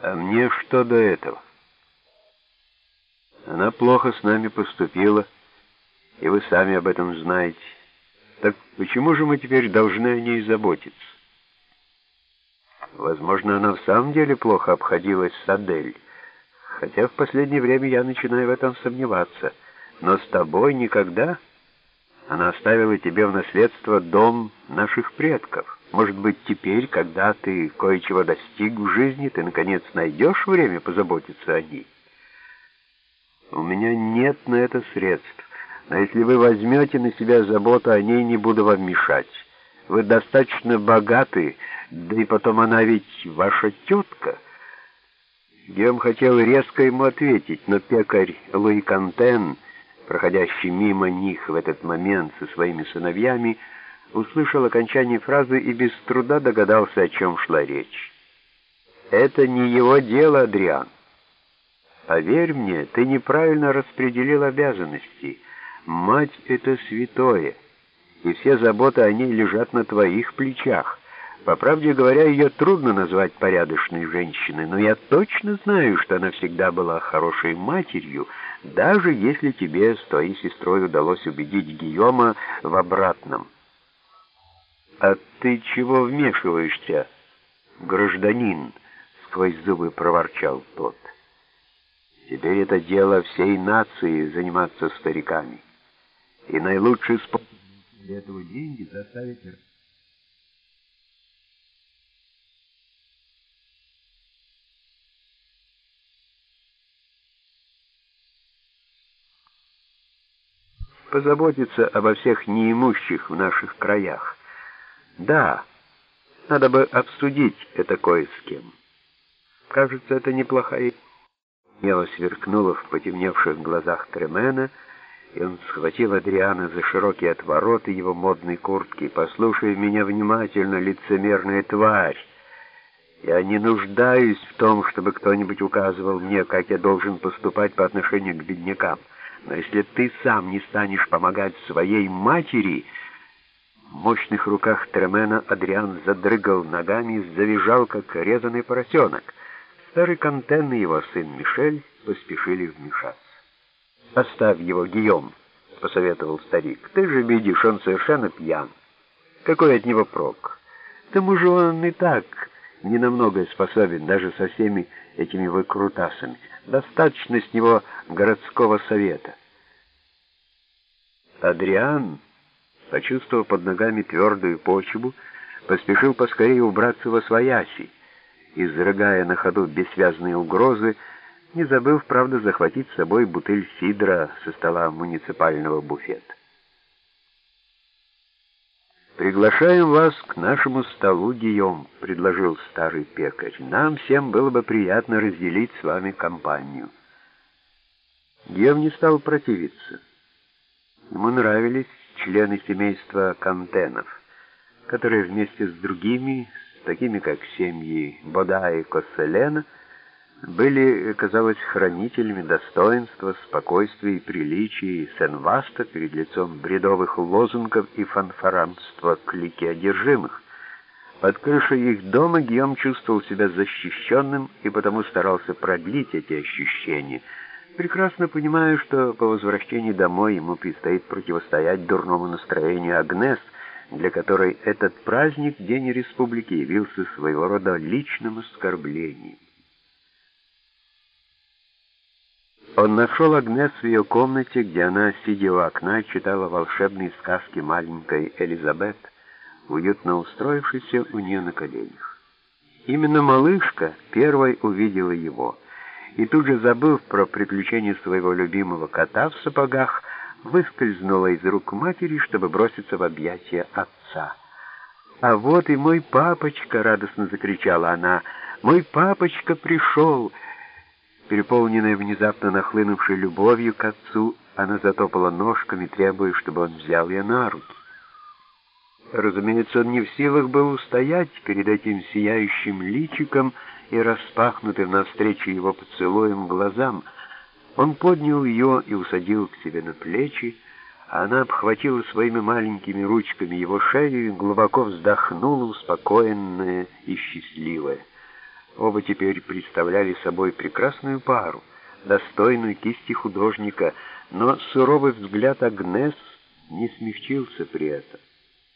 А мне что до этого? Она плохо с нами поступила, и вы сами об этом знаете. Так почему же мы теперь должны о ней заботиться? Возможно, она в самом деле плохо обходилась с Адель, хотя в последнее время я начинаю в этом сомневаться. Но с тобой никогда... Она оставила тебе в наследство дом наших предков. Может быть, теперь, когда ты кое-чего достиг в жизни, ты, наконец, найдешь время позаботиться о ней? У меня нет на это средств. Но если вы возьмете на себя заботу о ней, не буду вам мешать. Вы достаточно богаты, да и потом она ведь ваша тетка. Геом хотел резко ему ответить, но пекарь Луи Кантен проходящий мимо них в этот момент со своими сыновьями, услышал окончание фразы и без труда догадался, о чем шла речь. «Это не его дело, Адриан. Поверь мне, ты неправильно распределил обязанности. Мать — это святое, и все заботы о ней лежат на твоих плечах». По правде говоря, ее трудно назвать порядочной женщиной, но я точно знаю, что она всегда была хорошей матерью, даже если тебе с твоей сестрой удалось убедить Гийома в обратном. «А ты чего вмешиваешься, гражданин?» — сквозь зубы проворчал тот. «Теперь это дело всей нации заниматься стариками. И наилучший способ для этого деньги заставить позаботиться обо всех неимущих в наших краях. Да, надо бы обсудить это кое с кем. Кажется, это неплохая Мело сверкнуло в потемневших глазах Тремена, и он схватил Адриана за широкие отвороты его модной куртки. «Послушай меня внимательно, лицемерная тварь. Я не нуждаюсь в том, чтобы кто-нибудь указывал мне, как я должен поступать по отношению к беднякам». Но если ты сам не станешь помогать своей матери... В мощных руках Тремена Адриан задрыгал ногами и завизжал, как резанный поросенок. Старый Кантен и его сын Мишель поспешили вмешаться. «Оставь его, Гийом», — посоветовал старик. «Ты же видишь, он совершенно пьян. Какой от него прок? К тому же он и так не намного способен, даже со всеми этими выкрутасами. Достаточно с него городского совета. Адриан, почувствовав под ногами твердую почву, поспешил поскорее убраться во свояси, изрыгая на ходу бессвязные угрозы, не забыв, правда, захватить с собой бутыль сидра со стола муниципального буфета. «Приглашаем вас к нашему столу, Гийом», — предложил старый пекарь. «Нам всем было бы приятно разделить с вами компанию». Гийом не стал противиться. Ему нравились члены семейства Кантенов, которые вместе с другими, такими как семьи Бода и Косселена, были, казалось, хранителями достоинства, спокойствия и приличия Сен-Васта перед лицом бредовых лозунгов и фанфаранства клики одержимых. Под крышей их дома Гийом чувствовал себя защищенным и потому старался продлить эти ощущения, прекрасно понимая, что по возвращении домой ему предстоит противостоять дурному настроению Агнес, для которой этот праздник, День Республики, явился своего рода личным оскорблением. Он нашел Агнес в ее комнате, где она, сидя у окна, читала волшебные сказки маленькой Элизабет, уютно устроившейся у нее на коленях. Именно малышка первой увидела его, и тут же, забыв про приключения своего любимого кота в сапогах, выскользнула из рук матери, чтобы броситься в объятия отца. «А вот и мой папочка!» — радостно закричала она. «Мой папочка пришел!» Переполненная внезапно нахлынувшей любовью к отцу, она затопала ножками, требуя, чтобы он взял ее на руки. Разумеется, он не в силах был устоять перед этим сияющим личиком и распахнутым навстречу его поцелуем глазам. Он поднял ее и усадил к себе на плечи, а она обхватила своими маленькими ручками его шею и глубоко вздохнула, успокоенная и счастливая. Оба теперь представляли собой прекрасную пару, достойную кисти художника, но суровый взгляд Агнес не смягчился при этом.